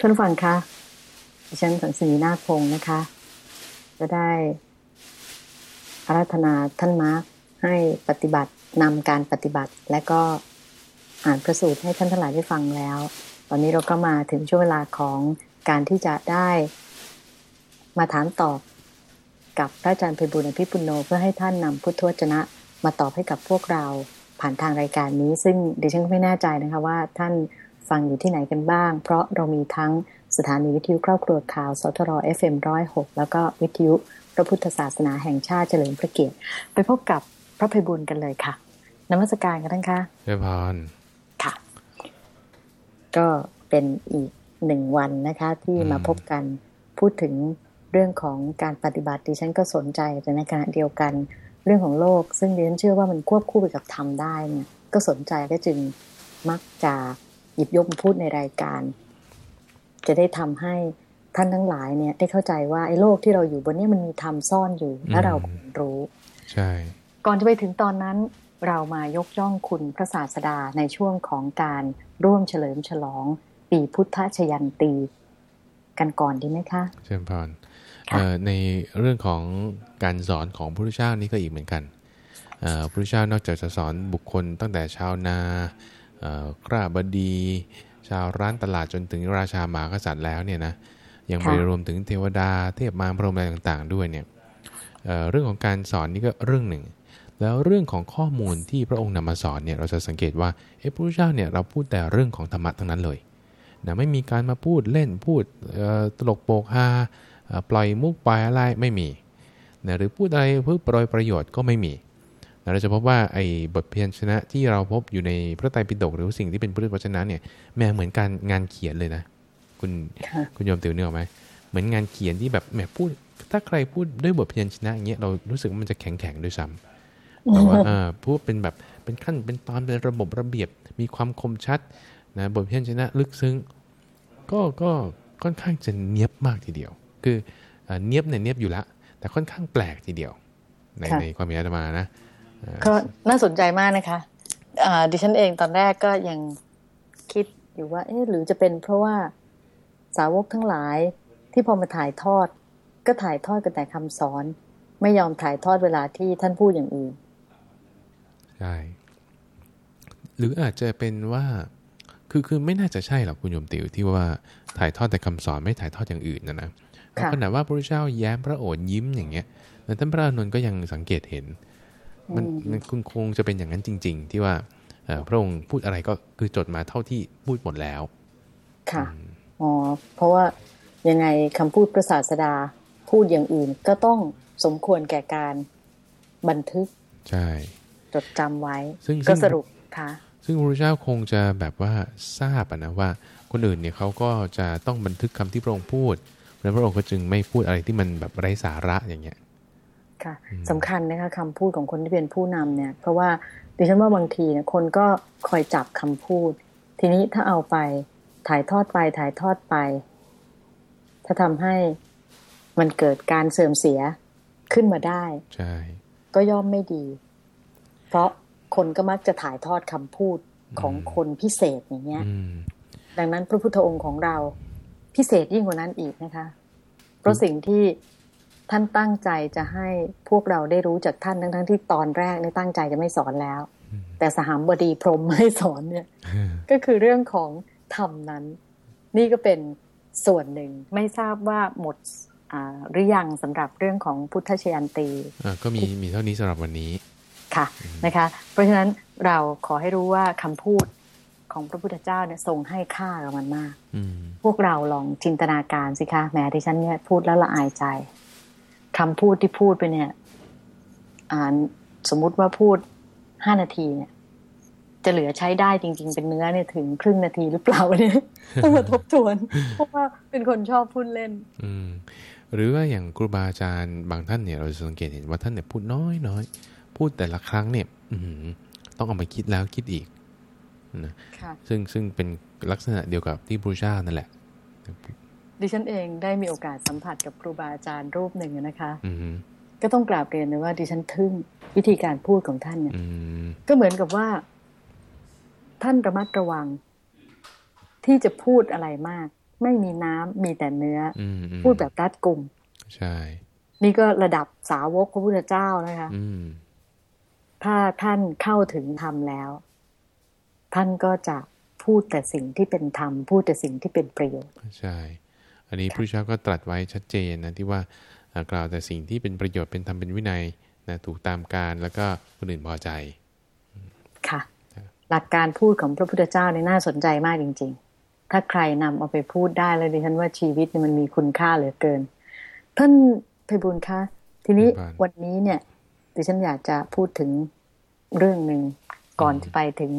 ท่านฟังคะดิฉันสันสนีนาคพงศ์นะคะ จะได้อาราธนาท่านมาร์คให้ปฏิบัตินำการปฏิบัติ และก็อ่านพระสูตรให้ท่านทั้งหลายได้ฟังแล้ว ตอนนี้เราก็มาถึงช่วงเวลาของการที่จะได้มาถามตอบกับพระอาจารย์เพบุญอภิปุโนเพื่อให้ท่านนำพุทธวจนะมาตอบให้กับพวกเราผ่านทางรายการนี้ ซึ่งดิฉันก็ไม่แน่ใจนะคะว่าท่าน ฟังอยู่ที่ไหนกันบ้าง เพราะเรามีทั้งสถานีวิทยุครอบครัวข่าวสทร FM106 แล้วก็วิทยุพระพุทธศาสนาแห่งชาติเฉลิมพระเกียรติ ไปพบกับพระภัยบุญกันเลยค่ะนมัสการกันท่านคะเจ้าพรค่ะ ก็เป็นอีกหนึ่งวันนะคะที่มาพบกันพูดถึงเรื่องของการปฏิบัติดิฉันก็สนใจแต่ในขณะเดียวกันเรื่องของโลก ซึ่งดิฉันเชื่อว่ามันควบคู่ไปกับธรรมได้เนี่ยก็สนใจก็จึงมักจะ หยิบยกมาพูดในรายการ จะได้ทำให้ท่านทั้งหลายเนี่ย ได้เข้าใจว่าไอ้โลกที่เราอยู่บนนี้มันมีธรรมซ่อนอยู่และเราควรรู้ ใช่ ก่อนจะไปถึงตอนนั้นเรามายกย่องคุณพระศาสดาในช่วงของการร่วมเฉลิมฉลอง ปีพุทธชยันตี กันก่อนดีไหมคะเจ้าพรค่ะเอ่อในเรื่องของการสอนของพระพุทธเจ้านี่ก็อีกเหมือนกันเอ่อพระพุทธเจ้านอกจากจะสอนบุคคลตั้งแต่ชาวนาเอ่อ กราบดี ชาวร้านตลาดจนถึงราชาหมหากษัตริย์แล้วเนี่ยนะยังไปรวมถึงเทวดาเทพมารพรหมอะไรต่างๆ ด้วยเนี่ยเอ่อเรื่องของการสอนนี่ก็เรื่องหนึ่ง แล้วเรื่องของข้อมูลที่พระองค์นำมาสอนเนี่ยเราจะสังเกตว่าเอะพระพุทธเจ้าเนี่ยเราพูดแต่เรื่องของธรรมะทั้งนั้นเลยนะไม่มีการมาพูดเล่นพูดเอ่อตลกโปกฮาเอ่อปล่อยมุกปล่อยอะไรไม่มีนะหรือพูดอะไรเพื่อโปรยประโยชน์ก็ไม่มีนะ เราจะพบว่าไอ้บทเพียรชนะที่เราพบอยู่ในพระไตรปิฎกหรือสิ่งที่เป็นพุทธวจนะเนี่ยแม้เหมือนการงานเขียนเลยนะ คุณค่ะคุณโยมติวเนื้ออกไหมเหมือนงานเขียนที่แบบแหมพูด ถ้าใครพูดด้วยบทเพียรชนะอย่างเงี้ยเรารู้สึกว่ามันจะแข็งแข็งๆด้วยซ้ำแต่ว่าเออพูดเป็นแบบเป็นขั้นเป็นตอนเป็นระบบระเบียบมีความคมชัดนะบทเพียนชนะลึกซึ้ง ก็ก็ค่อนข้างจะเนียบมากทีเดียว คือเอ่อเนียบเนี่ยเนียบอยู่ละแต่ค่อนข้างแปลกทีเดียว ในค่ะในความเห็นอาตมานะเอ่อ ก็น่าสนใจมากนะคะอ่าดิฉันเองตอนแรกก็ยังคิดอยู่ว่า เอ๊ะหรือจะเป็นเพราะว่าสาวกทั้งหลายที่พอมาถ่ายทอด ก็ถ่ายทอดกันแต่คำสอน ไม่ยอมถ่ายทอดเวลาที่ท่านพูดอย่างอื่นใช่หรืออาจจะเป็นว่าคือคือไม่น่าจะใช่หรอกคุณโยมติวที่ว่าถ่ายทอดแต่คำสอนไม่ถ่ายทอดอย่างอื่นนะนะค่ะขนาดว่าพระพุทธเจ้าแย้มพระโอษฐ์ยิ้มอย่างเงี้ยแต่ท่านพระอานนท์ก็ยังสังเกตเห็น มันมันคงคงจะเป็นอย่างนั้นจริง ๆ ที่ว่าเอ่อพระองค์พูดอะไรก็คือจดมาเท่าที่พูดหมดแล้ว ค่ะอ๋อเพราะว่ายังไงคำพูดพระศาสดาพูดอย่างอื่นก็ต้องสมควรแก่การบันทึก ใช่จดจำไว้ ซึ่งก็ซึ่งสรุปค่ะ ซึ่งพระพุทธเจ้าคงจะแบบว่าทราบอะนะว่า คนอื่นเนี่ยเขาก็จะต้องบันทึกคำที่พระองค์พูด แล้วพระองค์ก็จึงไม่พูดอะไรที่มันแบบไร้สาระอย่างเงี้ย ค่ะสำคัญนะคะคำพูดของคนที่เป็นผู้นำเนี่ย เพราะว่าดิฉันว่าบางทีเนี่ยคนก็คอยจับคำพูด ทีนี้ถ้าเอาไปถ่ายทอดไปถ่ายทอดไป ถ้าทำให้มันเกิดการเสื่อมเสียขึ้นมาได้ใช่ก็ย่อมไม่ดี เพราะคนก็มักจะถ่ายทอดคำพูดของคนพิเศษอย่างเงี้ยอืมดังนั้นพระพุทธองค์ของเราพิเศษยิ่งกว่านั้นอีกนะคะ เพราะสิ่งที่ ท่านตั้งใจจะให้พวกเราได้รู้จากท่านทั้งๆที่ตอนแรกเนี่ยตั้งใจจะไม่สอนแล้ว แต่สหามบดีพรหมไม่สอนเนี่ย ก็คือเรื่องของธรรมนั้น นี่ก็เป็นส่วนหนึ่งไม่ทราบว่าหมดอ่าหรือยังสำหรับเรื่องของพุทธชยันตีอะก็มีมีเท่านี้สำหรับวันนี้ค่ะนะคะ เพราะฉะนั้นเราขอให้รู้ว่าคำพูดของพระพุทธเจ้าเนี่ยทรงให้ค่ากับมันมากอืมพวกเราลองจินตนาการสิคะแหมดิฉันเนี่ยพูดแล้วละอายใจ คำพูดที่พูดไปเนี่ยอ่านสมมุติว่าพูดห้านาทีเนี่ย จะเหลือใช้ได้จริง ๆ เป็นเนื้อเนี่ยถึงครึ่งนาทีหรือเปล่าเนี่ยต้องมาทบทวนเพราะว่าเป็นคนชอบพูดเล่น อืม หรือว่าอย่างครูบาอาจารย์บางท่านเนี่ย เราจะสังเกตเห็นว่าท่านเนี่ยพูดน้อยน้อยพูดแต่ละครั้งเนี่ย อือหือต้องเอามาคิดแล้วคิดอีกนะค่ะซึ่งซึ่งเป็นลักษณะเดียวกับที่พระเจ้านั่นแหละ ดิฉันเองได้มีโอกาสสัมผัสกับครูบาอาจารย์รูปหนึ่งนะคะอืมก็ต้องกราบเรียนเลยว่าดิฉันทึ่งวิธีการพูดของท่านเนี่ยอืมก็เหมือนกับว่า ท่านระมัดระวัง ที่จะพูดอะไรมาก ไม่มีน้ำมีแต่เนื้อออืมอืมพูดแบบรัดกุมใช่ นี่ก็ระดับสาวกพระพุทธเจ้านะคะอืมถ้าท่านเข้าถึงธรรมแล้ว ท่านก็จะพูดแต่สิ่งที่เป็นธรรม พูดแต่สิ่งที่เป็นประโยชน์ใช่ อันนี้พระพุทธเจ้าก็ตรัสไว้ชัดเจนนะที่ว่าเอ่อกล่าวแต่สิ่งที่เป็นประโยชน์เป็นธรรมเป็นวินัยนะถูกตามการแล้วก็คนอื่นพอใจ ค่ะ หลักการพูดของพระพุทธเจ้าเนี่ยน่าสนใจมากจริง ๆ ถ้าใครนำเอาไปพูดได้เลยดิฉันว่าชีวิตเนี่ยมันมีคุณค่าเหลือเกิน ท่านไพบุญคะทีนี้ครับวันนี้เนี่ยดิฉันอยากจะพูดถึงเรื่องหนึ่งก่อนจะไปถึง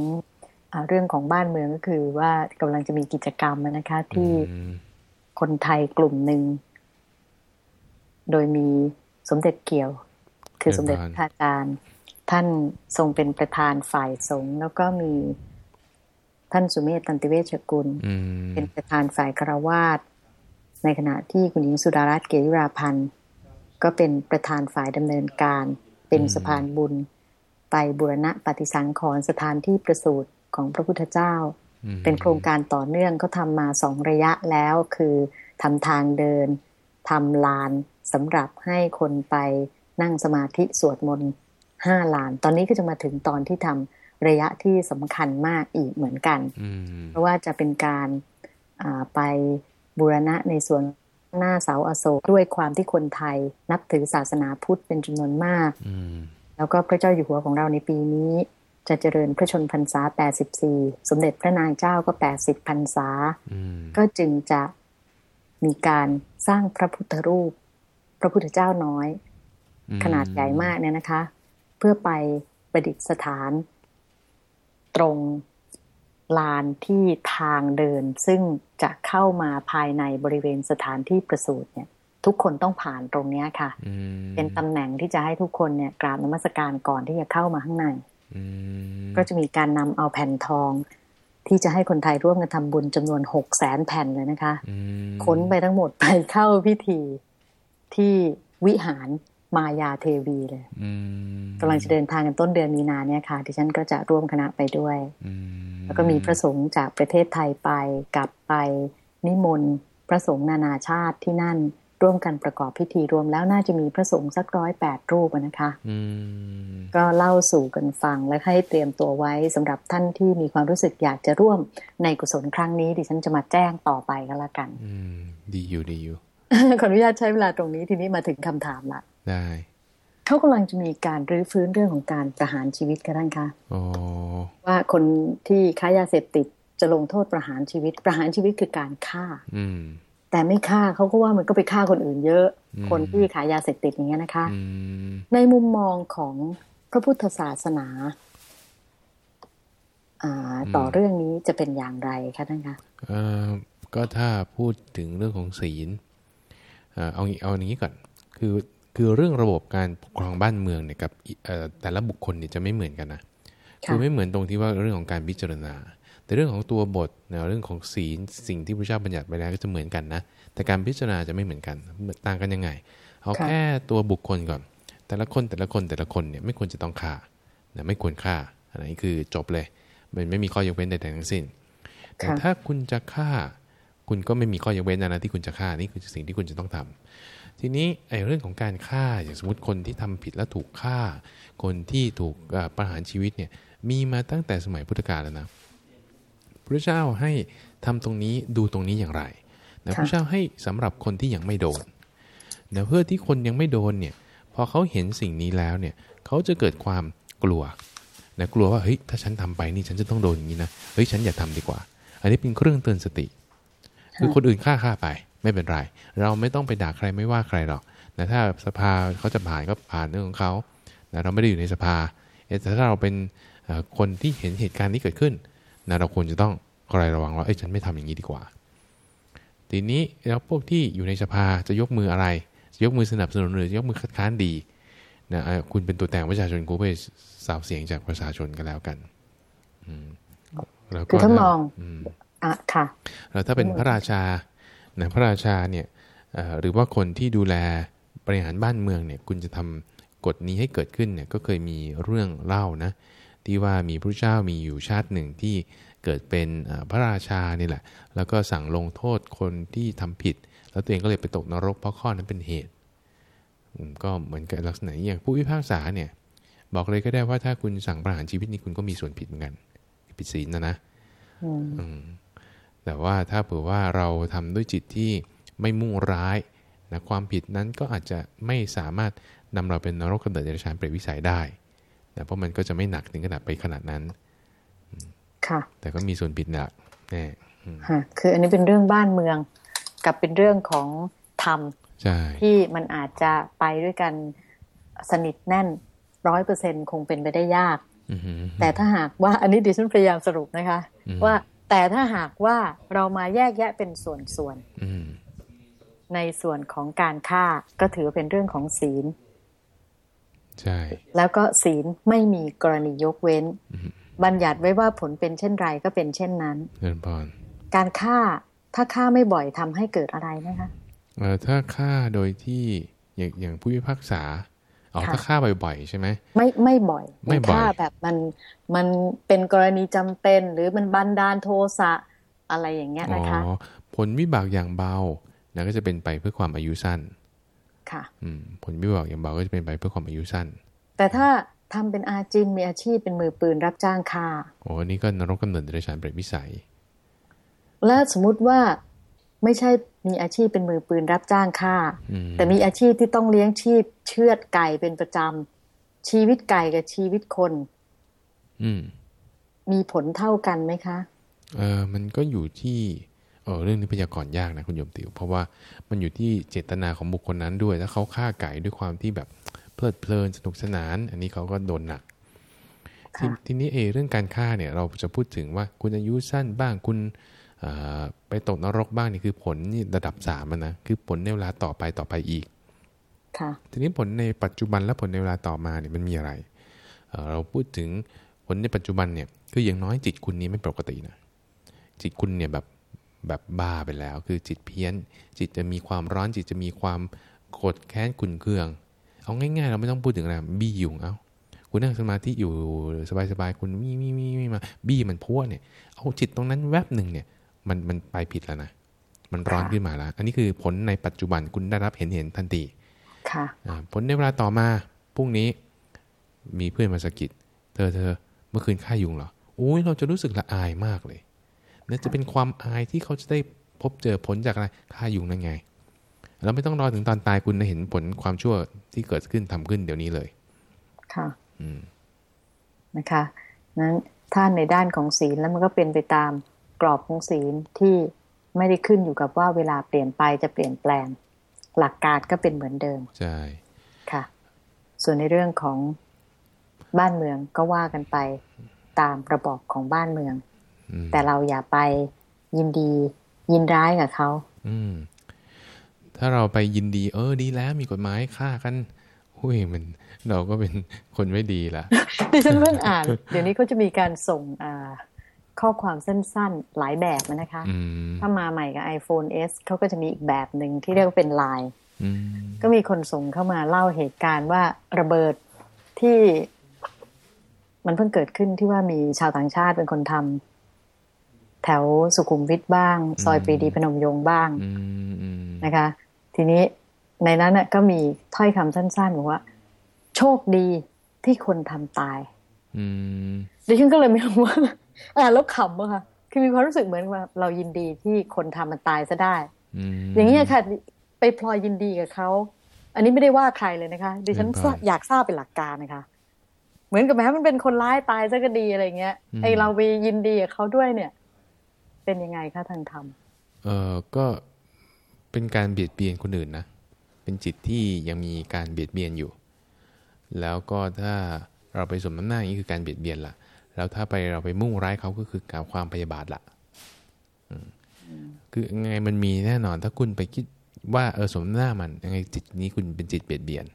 อ่าเรื่องของบ้านเมืองก็คือว่ากำลังจะมีกิจกรรมนะคะ ที่อืม คนไทยกลุ่มหนึ่ง โดยมีสมเด็จเกี่ยว คือสมเด็จพระอาจารย์ ท่านทรงเป็นประธานฝ่ายสงฆ์แล้วก็มีท่านสุเมธตันติเวชกุลอืมเป็นประธานฝ่ายคารวาสในขณะที่คุณหญิงสุดารัตน์เกยุราพันธ์ก็เป็นประธานฝ่ายดำเนินการ เป็นสะพานบุญ ไปบูรณะปฏิสังขรณ์สถานที่ประสูติของพระพุทธเจ้าอืม เป็นโครงการต่อเนื่องเขาทำมาสองระยะแล้วคือทำทางเดินทำลานสำหรับให้คนไปนั่งสมาธิสวดมนต์ห้าลาน ตอนนี้ก็จะมาถึงตอนที่ทำระยะที่สำคัญมากอีกเหมือนกันอืมเพราะว่าจะเป็นการอ่าไปบูรณะในส่วนหน้าเสาอโศกด้วยความที่คนไทยนับถือศาสนาพุทธเป็นจำนวนมากอืมแล้วก็พระเจ้าอยู่หัวของเราในปีนี้ จะเจริญพระชนพรรษา 84 สมเด็จพระนางเจ้าก็ 80 พรรษาอืมก็จึงจะมีการสร้างพระพุทธรูป พระพุทธเจ้าน้อย ขนาดใหญ่มากเนี่ยนะคะ เพื่อไปประดิษฐาน ตรงลานที่ทางเดิน ซึ่งจะเข้ามาภายในบริเวณสถานที่ประสูติเนี่ย ทุกคนต้องผ่านตรงเนี้ยค่ะอืมเป็นตำแหน่งที่จะให้ทุกคนเนี่ยกราบนมัสการก่อนที่จะเข้ามาข้างใน อืม ก็จะมีการนำเอาแผ่นทอง ที่จะให้คนไทยร่วมกันทำบุญจำนวนหกแสนแผ่นเลยนะคะอืมขนไปทั้งหมดไปเข้าพิธีที่วิหารมายาเทวีเลยอืมกำลังจะเดินทางกันต้นเดือนมีนาเนี่ยค่ะดิฉันก็จะร่วมคณะไปด้วยอืมแล้วก็มีพระสงฆ์จากประเทศไทยไปกลับไปนิมนต์พระสงฆ์นานาชาติที่นั่น ร่วมกันประกอบพิธีรวมแล้วน่าจะมีพระสงฆ์สักร้อยแปดรูปอะนะคะอืมก็เล่าสู่กันฟังและให้เตรียมตัวไว้สำหรับท่านที่มีความรู้สึกอยากจะร่วมในกุศลครั้งนี้ ดิฉันจะมาแจ้งต่อไปก็แล้วกันอืมดีอยู่ดีอยู่ขออนุญาตใช้เวลาตรงนี้ทีนี้มาถึงคำถามละได้เขากำลังจะมีการรื้อฟื้นเรื่องของการประหารชีวิตกันท่านคะอ๋อว่าคนที่ค้ายาเสพติดจะลงโทษประหารชีวิต ประหารชีวิตคือการฆ่า อืม แต่ไม่ฆ่าเขาก็ว่ามันก็ไปฆ่าคนอื่นเยอะอืมคนที่ขายยาเสพติดอย่างเงี้ยนะคะอืมในมุมมองของพระพุทธศาสนาอ่าต่อเรื่องนี้จะเป็นอย่างไรคะท่านคะเอ่อก็ถ้าพูดถึงเรื่องของศีลเอ่อเอางี้เอาอย่างนี้ก่อนคือคือเรื่องระบบการปกครองบ้านเมืองเนี่ยกับอีเอ่อแต่ละบุคคลเนี่ยจะไม่เหมือนกันนะค่ะคือไม่เหมือนตรงที่ว่าเรื่องของการพิจารณา แต่เรื่องของตัวบทนะเรื่องของศีลสิ่งที่พระเจ้าบัญญัติไปแล้วก็จะเหมือนกันนะแต่การพิจารณาจะไม่เหมือนกันต่างกันยังไง เอาค่ะแค่ตัวบุคคลก่อน แต่ละคนแต่ละคนแต่ละคนเนี่ยไม่ควรจะต้องฆ่านะไม่ควรฆ่าอันนี้คือจบเลย มันไม่มีข้อยกเว้นใดๆทั้งสิ้น แต่ค่ะถ้าคุณจะฆ่า คุณก็ไม่มีข้อยกเว้นนะนะที่คุณจะฆ่านี่คือสิ่งที่คุณจะต้องทำทีนี้ไอ้เรื่องของการฆ่าอย่างสมมติคนที่ทำผิดแล้วถูกฆ่า คนที่ถูกเอ่อประหารชีวิตเนี่ยมีมาตั้งแต่สมัยพุทธกาลแล้วนะ พระเจ้าให้ทำตรงนี้ดูตรงนี้อย่างไรนะค่ะพระเจ้าให้สำหรับคนที่ยังไม่โดนนะเพื่อที่คนยังไม่โดนเนี่ยพอเขาเห็นสิ่งนี้แล้วเนี่ยเขาจะเกิดความกลัวนะกลัวว่าเฮ้ยถ้าฉันทำไปนี่ฉันจะต้องโดนอย่างนี้นะเฮ้ยฉันอย่าทำดีกว่า อันนี้เป็นเครื่องเตือนสติ คือคนอื่นฆ่าฆ่าไปไม่เป็นไร เราไม่ต้องไปด่าใครไม่ว่าใครหรอกนะถ้าสภาเขาจะผ่านก็ผ่านเรื่องของเขานะเราไม่ได้อยู่ในสภาเอ๊ะแต่ถ้าเราเป็นเอ่อคนที่เห็นเหตุการณ์นี้เกิดขึ้น นะเราควรจะต้องคอยระวังว่าเอ้ยฉันไม่ทำอย่างนี้ดีกว่า ทีนี้แล้วพวกที่อยู่ในสภาจะยกมืออะไรจะยกมือสนับสนุนหรือจะยกมือคัดค้านดีนะเอ่อคุณเป็นตัวแทนประชาชนกูไปสาวเสียงจากประชาชนกันแล้วกันอืมแล้วก็คือถ้ามองอืมอะค่ะแล้วถ้าเป็นพระราชานะพระราชาเนี่ยเอ่อหรือว่าคนที่ดูแลบริหารบ้านเมืองเนี่ย คุณจะทำกฎนี้ให้เกิดขึ้นเนี่ยก็เคยมีเรื่องเล่านะ ที่ว่ามีพระเจ้ามีอยู่ชาติหนึ่งที่เกิดเป็นพระราชานี่แหละ แล้วก็สั่งลงโทษคนที่ทำผิด แล้วตัวเองก็เลยไปตกนรกเพราะข้อนั้นเป็นเหตุ ก็เหมือนกับลักษณะอย่างผู้พิพากษาเนี่ยบอกเลยก็ได้ว่าถ้าคุณสั่งประหารชีวิตนี่คุณก็มีส่วนผิดเหมือนกันผิดศีลนะนะแต่ว่าถ้าเผื่อว่าเราทำด้วยจิตที่ไม่มุ่งร้ายนะความผิดนั้นก็อาจจะไม่สามารถนำเราเป็นนรกกำเนิดเดรัจฉานเปรตวิสัยได้ นะเพราะมันก็จะไม่หนักถึงขนาดไปขนาดนั้น ค่ะ แต่ก็มีส่วนผิดหนักแน่คืออันนี้เป็นเรื่องบ้านเมือง กับเป็นเรื่องของธรรมที่มันอาจจะไปด้วยกันสนิทแน่นร้อยเปอร์เซ็นคงเป็นไปได้ยากแต่ถ้าหากว่าอันนี้ดิฉันพยายามสรุปนะคะ ว่าแต่ถ้าหากว่าเรามาแยกแยะเป็นส่วนๆในส่วนของการฆ่าก็ถือเป็นเรื่องของศีล ใช่ แล้วก็ศีลไม่มีกรณียกเว้น บัญญัติไว้ว่าผลเป็นเช่นไรก็เป็นเช่นนั้นเงินพรการฆ่าถ้าฆ่าไม่บ่อยทำให้เกิดอะไรนะคะเออถ้าฆ่าโดยที่อย่างอย่างผู้พิพากษาอ๋อถ้าฆ่าบ่อยๆใช่ไหมไม่ไม่บ่อยไม่ฆ่าแบบมันมันเป็นกรณีจำเป็น หรือมันบันดาลโทสะอะไรอย่างเงี้ยนะคะอ๋อผลวิบากอย่างเบานะก็จะเป็นไปเพื่อความอายุสั้น ค่ะผลวิบากอย่างเบาก็จะเป็นไปเพื่อความอายุสั้น แต่ถ้าทำเป็นอาจินมีอาชีพเป็นมือปืนรับจ้างค่าโอ้นี่ก็นรกกำเนิดเดรัจฉานเปรตวิสัย แล้วสมมุติว่าไม่ใช่มีอาชีพเป็นมือปืนรับจ้างค่า แต่มีอาชีพที่ต้องเลี้ยงชีพเชือดไก่เป็นประจำชีวิตไก่กับชีวิตคน อืมมีผลเท่ากันไหมคะ เออมันก็อยู่ที่ เออเรื่องนี้พยากรณ์ยากนะคุณโยมติว เพราะว่ามันอยู่ที่เจตนาของบุคคลนั้นด้วย ถ้าเขาฆ่าไก่ด้วยความที่แบบเพลิดเพลินสนุกสนาน อันนี้เขาก็โดนหนักททีนี้เอเรื่องการฆ่าเนี่ยเราจะพูดถึงว่าคุณอายุสั้นบ้างคุณไปตกนรกบ้างนี่คือผลนี่ระดับสามนะคือผลในเวลาต่อไปต่อไปอีกทีนี้ผลในปัจจุบันและผลในเวลาต่อมาเนี่ยมันมีอะไรเราพูดถึงผลในปัจจุบันเนี่ยคืออย่างน้อยจิตคุณนี้ไม่ปกตินะจิตคุณเนี่ยแบบ แบบบ้าไปแล้ว คือจิตเพี้ยน จิตจะมีความร้อนจิตจะมีความโกรธแค้นขุนเคือง เอาง่ายๆ เราไม่ต้องพูดถึงอะไรบี้ยุงเอาคุณนั่งสมาธิอยู่สบายๆคุณมีมีมีมีมาบี้มันพัวเนี่ยเอาจิตตรงนั้นแวบหนึ่งเนี่ยมันมันไปผิดแล้วนะมันร้อนขึ้นมาแล้ว อันนี้คือผลในปัจจุบันคุณได้รับเห็นเห็นทันทีค่ะผลในเวลาต่อมาพรุ่งนี้มีเพื่อนมาสกิดเธอเธอเมื่อคืนฆ่ายุงเหรอโอ้ยเราจะรู้สึกละอายมากเลย นั่นจะเป็นความอายที่เขาจะได้พบเจอผลจากอะไรฆ่ายุงนั่นไง เราไม่ต้องรอถึงตอนตายคุณจะเห็นผลความชั่วที่เกิดขึ้นทำขึ้นเดี๋ยวนี้เลย ค่ะ อืมนะคะนั้นถ้าในด้านของศีลแล้วมันก็เป็นไปตามกรอบของศีลที่ไม่ได้ขึ้นอยู่กับว่าเวลาเปลี่ยนไปจะเปลี่ยนแปลง หลักการก็เป็นเหมือนเดิมใช่ค่ะ ส่วนในเรื่องของบ้านเมืองก็ว่ากันไปตามระบอบของบ้านเมือง แต่เราอย่าไปยินดี ยินร้ายกับเขาอืม ถ้าเราไปยินดี เออดีแล้วมีกฎหมายฆ่ากันหุ้ยมันเราก็เป็นคนไม่ดีละดิฉันเพิ่งอ่าน เดี๋ยวนี้เขาจะมีการส่งอ่าข้อความสั้นๆ หลายแบบนะคะ ถ้ามาใหม่กับ iPhone S เขาก็จะมีอีกแบบหนึ่งที่เรียกว่าเป็นไลน์ก็มีคนส่งเข้ามาเล่าเหตุการณ์ว่าระเบิดที่มันเพิ่งเกิดขึ้นที่ว่ามีชาวต่างชาติเป็นคนทำ แถวสุขุมวิทบ้าง ซอยปรีดีพนมยงค์บ้างนะคะ ทีนี้ในนั้นก็มีถ้อยคำสั้นๆบอกว่า โชคดีที่คนทำตายดิฉันก็เลยไม่รู้ว่าอ่านแล้วขำอะค่ะ คือมีความรู้สึกเหมือนว่า เรายินดีที่คนทำมันตายซะได้อย่างนี้ค่ะ ไปพลอยยินดีกับเขาอันนี้ไม่ได้ว่าใครเลยนะคะดิฉันอยากทราบเป็นหลักการนะคะ เหมือนกับแม้มันเป็นคนร้ายตายซะก็ดีอะไรเงี้ยไอเราไปยินดีกับเขาด้วยเนี่ย เป็นยังไงคะทางธรรมเออก็เป็นการเบียดเบียนคนอื่นนะเป็นจิตที่ยังมีการเบียดเบียนอยู่ แล้วก็ถ้าเราไปสมน้ำหน้าอย่างนี้คือการเบียดเบียนละ่ะ แล้วถ้าไปเราไปมุ่งร้ายเขาก็คือการความพยาบาทละคือไงมันมีแน่นอนถ้าคุณไปคิดว่าเออสมหน้ามันยังไงจิตนี้คุณเป็นจิตเบียดเบียน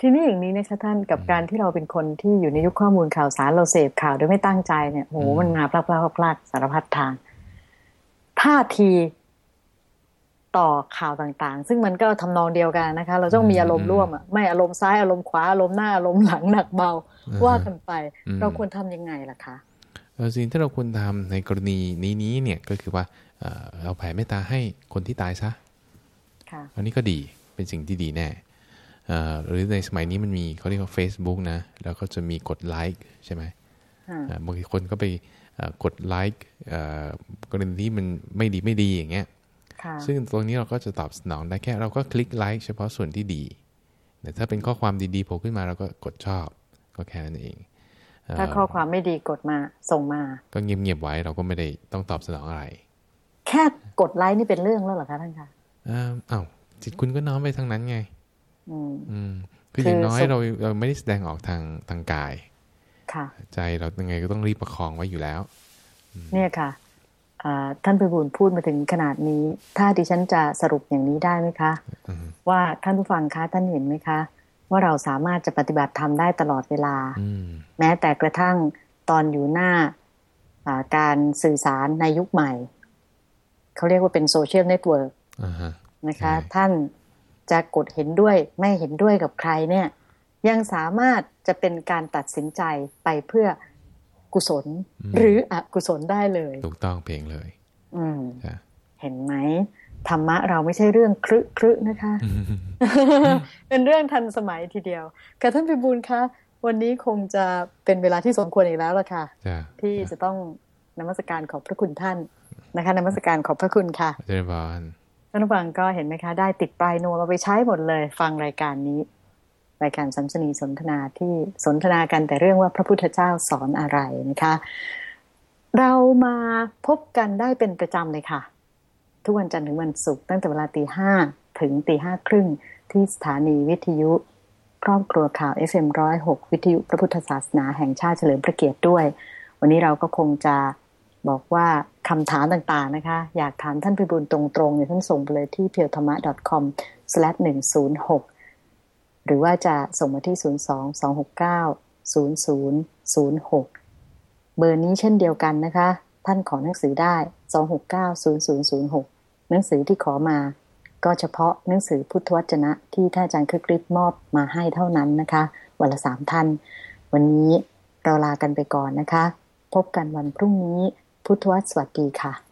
ทีนี้อย่างนี้นะคะท่านกับการที่เราเป็นคนที่อยู่ในยุคข้อมูลข่าวสารเราเสพข่าวโดยไม่ตั้งใจเนี่ยโหมันมาพลาดพลาดพลาดสารพัดทาง ท่าทีต่อข่าวต่างๆ ซึ่งมันก็ทำนองเดียวกันนะคะ เราต้องมีอารมณ์ร่วมอะไม่อารมณ์ซ้ายอารมณ์ขวาอารมณ์หน้าอารมณ์หลังหนักเบา ว่ากันไป เราควรทํำยังไงล่ะคะเอสิ่งที่เราควรทำในกรณีนี้นี้เนี่ยก็คือว่าเราแผ่เมตตาให้คนที่ตายซะอันนี้ก็ดีเป็นสิ่งที่ดีแน่หรือในสมัยนี้มันมีเขาเรียกว่า Facebook นะ แล้วก็จะมีกดไลค์ใช่ไหมบางทีคนก็ไป กดไลค์กรณีที่มันไม่ดีไม่ดีอย่างเงี้ยซึ่งตรงนี้เราก็จะตอบสนองได้แค่เราก็คลิกไลค์เฉพาะส่วนที่ดีแต่ถ้าเป็นข้อความดีๆโผล่ขึ้นมาเราก็กดชอบก็แค่นั้นเอง ถ้าข้อความไม่ดีกดมาส่งมา ก็เงียบๆไว้เราก็ไม่ได้ต้องตอบสนองอะไร แค่กดไลค์นี่เป็นเรื่องแล้วเหรอคะท่านคะอ้าวจิตคุณก็น้อมไปทางนั้นไง อืมคืออย่างน้อยเราเราไม่ได้แสดงออกทางทางกายค่ะ ใจเรายังไงก็ต้องรีบประคองไว้อยู่แล้ว เนี่ยค่ะท่านพิบูลพูดมาถึงขนาดนี้ ถ้าดิฉันจะสรุปอย่างนี้ได้ไหมคะ ว่าท่านผู้ฟังคะท่านเห็นไหมคะ ว่าเราสามารถจะปฏิบัติธรรมได้ตลอดเวลา แม้แต่กระทั่งตอนอยู่หน้าการสื่อสารในยุคใหม่ เขาเรียกว่าเป็น social network นะคะ ท่านจะกดเห็นด้วยไม่เห็นด้วยกับใครเนี่ย ยังสามารถจะเป็นการตัดสินใจไปเพื่อกุศล หรืออกุศลได้เลย ถูกต้องเพลงเลย อืมเห็นไหมธรรมะเราไม่ใช่เรื่องครึครึนะคะ เป็นเรื่องทันสมัยทีเดียวค่ะท่านพิบูลคะวันนี้คงจะเป็นเวลาที่สมควรอีกแล้วล่ะค่ะ ที่จะต้องนมัสการขอบพระคุณท่านนะคะนมัสการขอบพระคุณค่ะเจริญพรท่านผู้ฟังก็เห็นไหมคะ ได้ติดปลายนวมาไปใช้หมดเลย ฟังรายการนี้ รายการสัมสนีสนทนาที่สนทนากันแต่เรื่องว่าพระพุทธเจ้าสอนอะไรนะคะ เรามาพบกันได้เป็นประจำเลยค่ะ ทุกวันจันทร์ถึงวันศุกร์ตั้งแต่เวลาตีห้าถึงตีห้าครึ่งที่สถานีวิทยุ ครอบครัวข่าว FM106 วิทยุพระพุทธศาสนาแห่งชาติเฉลิมพระเกียรติด้วย วันนี้เราก็คงจะบอกว่าคำถามต่างๆนะคะ อยากถามท่านพิบูลตรงๆเนี่ยท่านส่งไปเลยที่เพียวธรรมะ .com slash หรือว่าจะส่งมาที่ศูนย์สองสองหกเบอร์นี้เช่นเดียวกันนะคะ ท่านขอหนังสือได้สองหกเก้าศูนย์ศูนย์ศูนย์หกหนังสือที่ขอมา ก็เฉพาะหนังสือพุทธวจนะที่ท่านอาจารย์คึกฤทธิ์มอบมาให้เท่านั้นนะคะ วันละสามท่าน วันนี้เราลากันไปก่อนนะคะ พบกันวันพรุ่งนี้พุทธวสวัสดีค่ะ